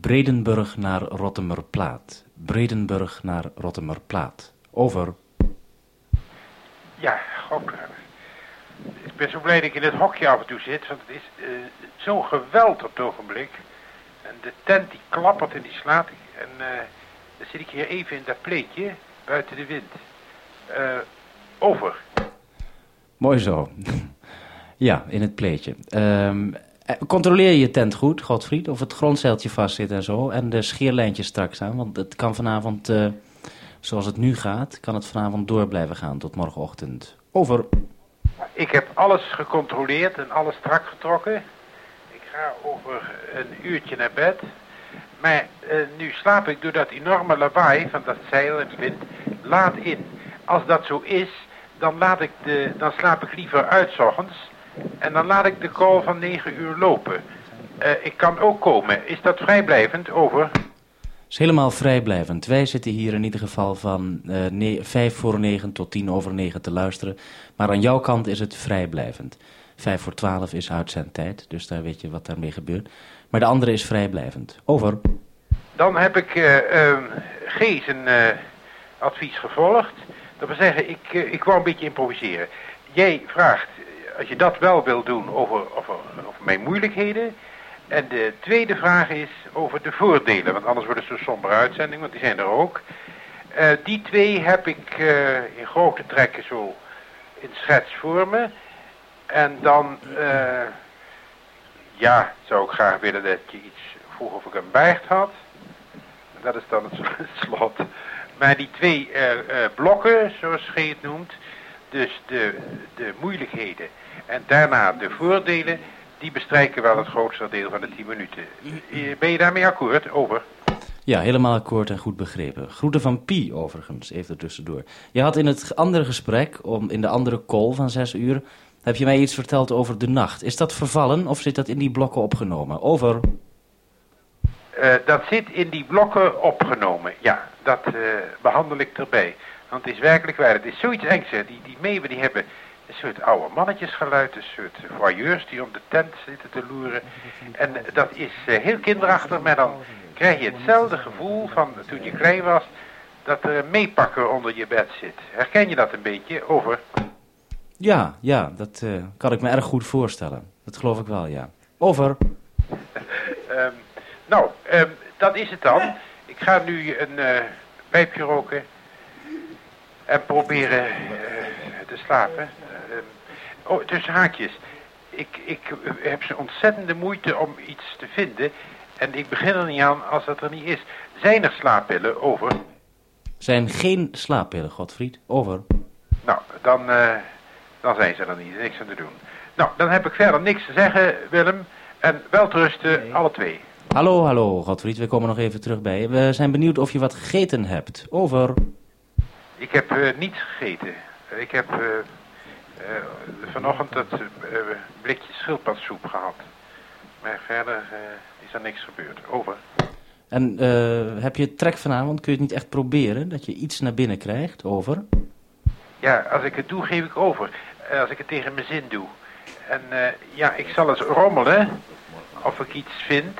Bredenburg naar Rottemerplaat. Bredenburg naar Rottemerplaat. Over. Ja, gok. Ik ben zo blij dat ik in het hokje af en toe zit, want het is uh, zo'n geweld op het ogenblik. En de tent die klappert en die slaat. En uh, dan zit ik hier even in dat pleetje, buiten de wind. Uh, over. Mooi zo. ja, in het pleetje. Um, controleer je tent goed, Godfried, of het grondzeiltje vast zit en zo. En de scheerlijntjes strak staan, want het kan vanavond, uh, zoals het nu gaat, kan het vanavond door blijven gaan tot morgenochtend. Over. Ik heb alles gecontroleerd en alles strak getrokken. Ik ga over een uurtje naar bed. Maar uh, nu slaap ik door dat enorme lawaai van dat zeil en wind laat in. Als dat zo is, dan, laat ik de, dan slaap ik liever uit ochtends. En dan laat ik de call van 9 uur lopen. Uh, ik kan ook komen. Is dat vrijblijvend? Over. is helemaal vrijblijvend. Wij zitten hier in ieder geval van uh, 5 voor 9 tot 10 over 9 te luisteren. Maar aan jouw kant is het vrijblijvend. 5 voor 12 is uitzendtijd, dus daar weet je wat daarmee gebeurt. Maar de andere is vrijblijvend. Over. Dan heb ik uh, uh, G zijn advies gevolgd. Dat wil zeggen, ik, ik wou een beetje improviseren. Jij vraagt, als je dat wel wil doen, over, over, over mijn moeilijkheden. En de tweede vraag is over de voordelen, want anders wordt het zo'n sombere uitzending, want die zijn er ook. die twee heb ik in grote trekken zo in schets voor me. En dan, ja, zou ik graag willen dat je iets vroeg of ik een beicht had. Dat is dan het slot. Maar die twee blokken, zoals G het noemt, dus de, de moeilijkheden en daarna de voordelen, die bestrijken wel het grootste deel van de 10 minuten. Ben je daarmee akkoord? Over. Ja, helemaal akkoord en goed begrepen. Groeten van Pi overigens, even tussendoor. Je had in het andere gesprek, om, in de andere call van 6 uur, heb je mij iets verteld over de nacht. Is dat vervallen of zit dat in die blokken opgenomen? Over. Uh, dat zit in die blokken opgenomen, ja. Dat uh, behandel ik erbij. Want het is werkelijk waar. Het is zoiets engs, hè. Die, die meeuwen die hebben een soort oude mannetjesgeluid. Een soort voyeurs die om de tent zitten te loeren. En dat is uh, heel kinderachtig. Maar dan krijg je hetzelfde gevoel van toen je klein was. Dat er een meepakker onder je bed zit. Herken je dat een beetje? Over. Ja, ja. Dat kan ik me erg goed voorstellen. Dat geloof ik wel, ja. Over. um, nou, um, dat is het dan. Ik ga nu een uh, pijpje roken. En proberen uh, te slapen. Uh, oh, tussen haakjes. Ik, ik heb zo'n ontzettende moeite om iets te vinden. En ik begin er niet aan als dat er niet is. Zijn er slaappillen? Over. Zijn geen slaappillen, Godfried. Over. Nou, dan, dan zijn ze er niet. Niks aan te doen. Nou, dan heb ik verder niks te zeggen, Willem. En wel rusten, alle twee. Hallo, hallo, Godfried. We komen nog even terug bij je. We zijn benieuwd of je wat gegeten hebt. Over. Ik heb uh, niets gegeten. Ik heb uh, uh, vanochtend dat blikje schildpadsoep gehad. Maar verder is er niks gebeurd. Over. En heb je trek vanavond? Kun je het niet echt proberen? Dat je iets naar binnen krijgt? Over. Ja, als ik het doe, geef ik over. als ik het tegen mijn zin doe. En ja, ik zal eens rommelen of ik iets vind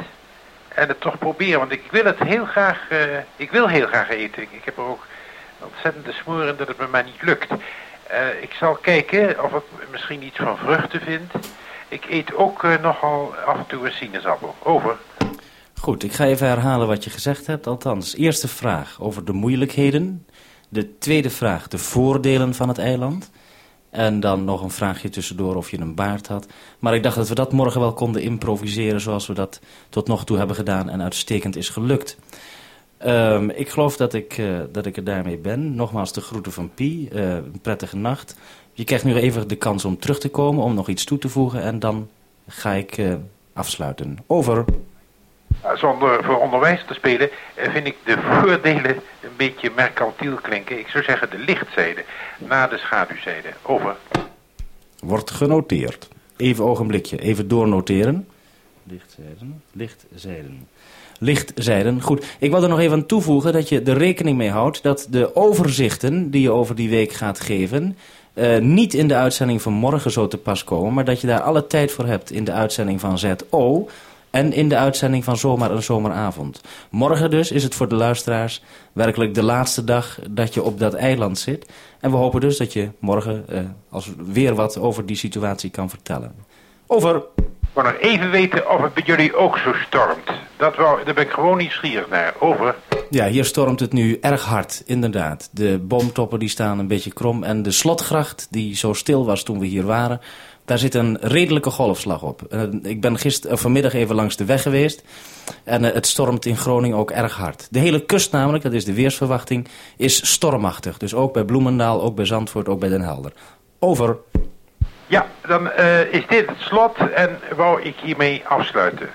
en het toch proberen. Want ik wil het heel graag, ik wil heel graag eten. Ik heb er ook ontzettende smoren dat het me maar niet lukt. Uh, ik zal kijken of ik misschien iets van vruchten vind. Ik eet ook uh, nogal af en toe een sinaasappel. Over. Goed, ik ga even herhalen wat je gezegd hebt. Althans, eerste vraag over de moeilijkheden. De tweede vraag, de voordelen van het eiland. En dan nog een vraagje tussendoor of je een baard had. Maar ik dacht dat we dat morgen wel konden improviseren zoals we dat tot nog toe hebben gedaan en uitstekend is gelukt. Um, ik geloof dat ik, uh, dat ik er daarmee ben. Nogmaals de groeten van Pi. Uh, een prettige nacht. Je krijgt nu even de kans om terug te komen, om nog iets toe te voegen. En dan ga ik uh, afsluiten. Over. Zonder voor onderwijs te spelen vind ik de voordelen een beetje mercantiel klinken. Ik zou zeggen de lichtzijde na de schaduwzijde. Over. Wordt genoteerd. Even ogenblikje, even doornoteren. Lichtzijden, lichtzijden. Lichtzijden. Goed, ik wil er nog even aan toevoegen dat je er rekening mee houdt... dat de overzichten die je over die week gaat geven... Uh, niet in de uitzending van morgen zo te pas komen... maar dat je daar alle tijd voor hebt in de uitzending van ZO... En in de uitzending van Zomaar een Zomeravond. Morgen dus is het voor de luisteraars werkelijk de laatste dag dat je op dat eiland zit. En we hopen dus dat je morgen uh, als weer wat over die situatie kan vertellen. Over. Wil nog even weten of het bij jullie ook zo stormt. Dat wou, daar ben ik gewoon nieuwsgierig naar. Over. Ja, hier stormt het nu erg hard, inderdaad. De boomtoppen die staan een beetje krom. En de slotgracht, die zo stil was toen we hier waren... daar zit een redelijke golfslag op. Uh, ik ben gister, uh, vanmiddag even langs de weg geweest. En uh, het stormt in Groningen ook erg hard. De hele kust namelijk, dat is de weersverwachting, is stormachtig. Dus ook bij Bloemendaal, ook bij Zandvoort, ook bij Den Helder. Over. Ja, dan is dit het slot en wou ik hiermee afsluiten.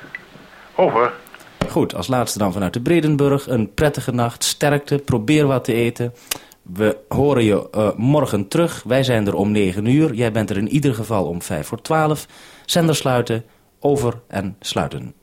Over. Goed, als laatste dan vanuit de Bredenburg. Een prettige nacht, sterkte, probeer wat te eten. We horen je uh, morgen terug. Wij zijn er om 9 uur. Jij bent er in ieder geval om 5 voor 12. Zender sluiten, over en sluiten.